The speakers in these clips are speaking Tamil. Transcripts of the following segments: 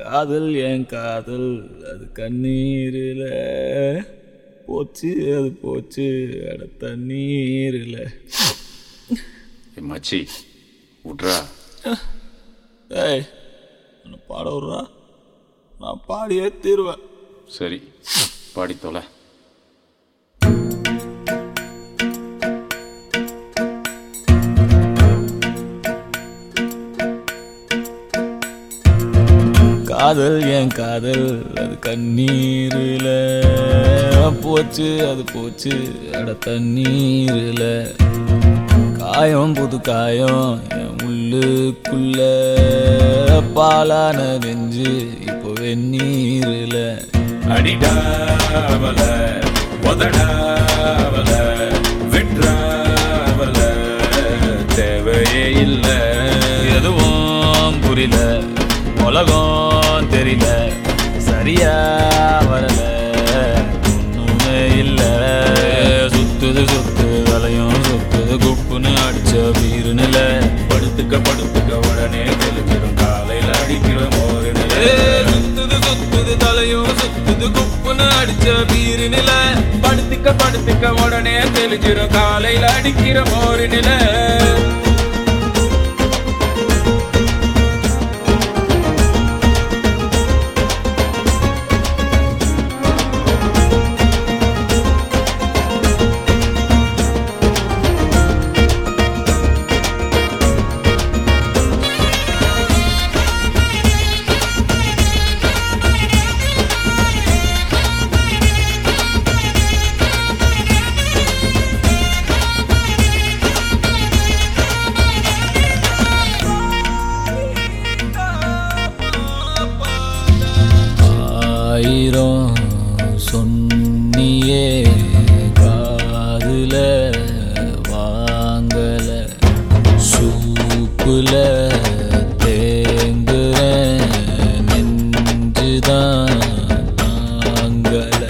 காதல் என் காதல் அது கண்ணீரில். போச்சு அது போச்சு அட தண்ணீரில். மச்சி விட்றா ஏய் பாட விட்றா? நான் பாடியே தீருவேன். சரி பாடி தொலை. காதல் என் காதல் அது கண்ணீரில். போச்சு அது போச்சு அட தண்ணீரில். காயம் புது காயம் என் உள்ளுக்குள்ள. பாலான நெஞ்சு இப்போ வெந்நீரில். அடிடாவல உதடாவல விட்ராவல தேவையே இல்லை எதுவும் புரியல. உலகம் தெரியல. சரியா வரல. ஒண்ணுமே இல்ல. சுத்துது சுத்து வலையும் சுத்துது குப்புன்னு அடிச்ச வீருநில படுத்துக்க படுத்துக்க உடனே தெளிச்சிடும் காலையில அடிக்கிற மோரு சுத்துது சுத்துது தலையும் சுத்துது குப்புன்னு அடிச்ச வீரு நில. படுத்துக்க படுத்துக்க உடனே தெளிஞ்சிடும். காலையில் அடிக்கிற மோரு சூப்புல தேங்குறேன் நெஞ்சுதான் தாங்கல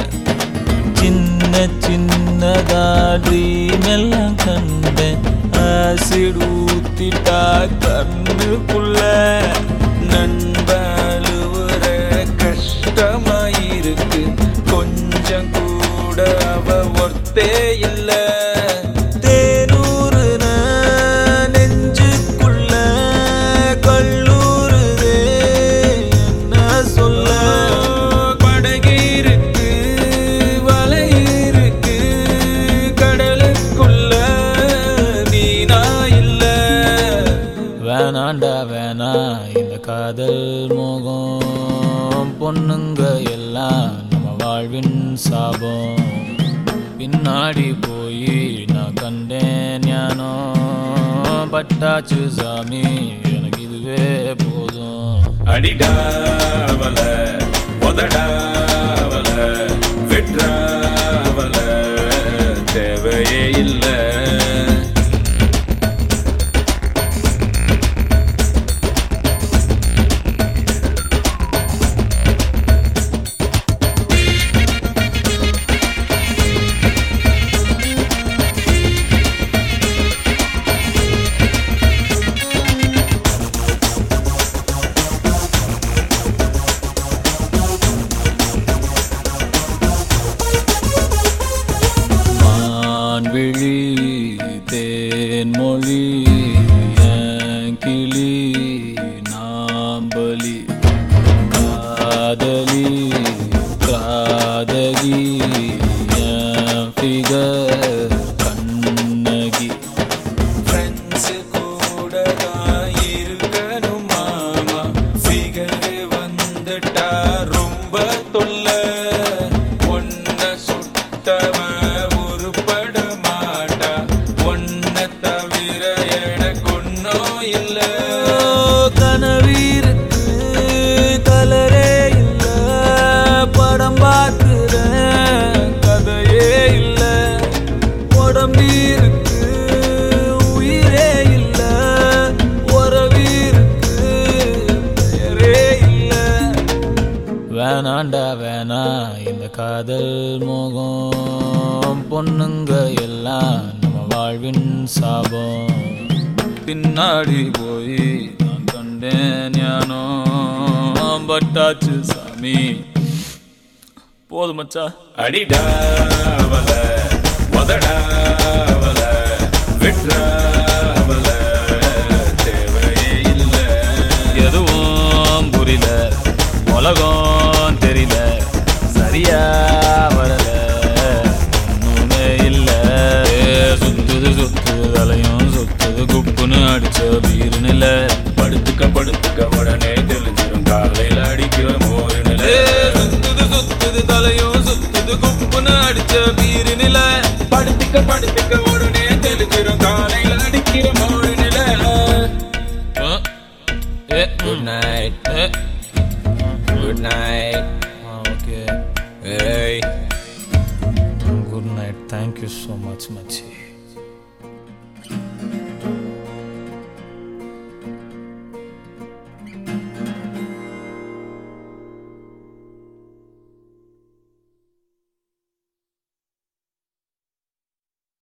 சின்ன சின்னதா ட்ரீம் எல்லாம் கண்டேன் ஆசிட் ஊத்திட்டா கண்ணுக்குள்ள நண்பழுவுற கஷ்டமாயிருக்கு. கொஞ்சம் கூட அவ ஒர்த்தே இல்லை. தாண்டா வேணா இந்த காதல் மோகம். பொண்ணுங்க எல்லாம் நம்ம வாழ்வின் சாபம். பின்னாடி போய் நான் கண்டேன் ஞானோ பட்டாச்சு சாமி எனக்கு இதுவே போதும். அடிடாவல காதலி காதலி ஃபிகர் கண்ணகி. ஃப்ரெண்ட்ஸ் கூட தான் இருக்கணும் மாமா. ஃபிகர் வந்துட்டா ரொம்ப தொல்ல. ஒன்ன உருப்பட மாட்டா. ஒன்ன தவிர தாண்டா வேணா இந்த காதல் மோகம். பொண்ணுங்க எல்லாம் நம்ம வாழ்வின் சாபம். பின்னாடி போய் நான் கண்டேன் ஞானம். பட்டாச்சு சாமி. போதும் மச்சா. அடிடாவல உதடாவல விட்ராவல தேவையே இல்லை எதுவும் புரியல. உலகம் அடிச்ச வீரு நில. படுத்துக்க படுத்துக்க உடனே தெரிஞ்சிடும் காலையில் அடிக்கிற மோரு நிலை. சுத்துது சுத்துது தலையும் சுத்துது குப்புன்னு அடிச்ச வீரு நில. படுத்துக்க படுத்துக்க உடனே தெரிஞ்சிடும் காலையில் அடிக்கிற மோரு நிலை. ஏ good night good night okay. ஏய் good night thank you so much மச்சி.